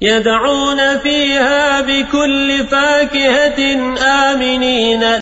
يدعون فيها بكل فاكهة آمنين.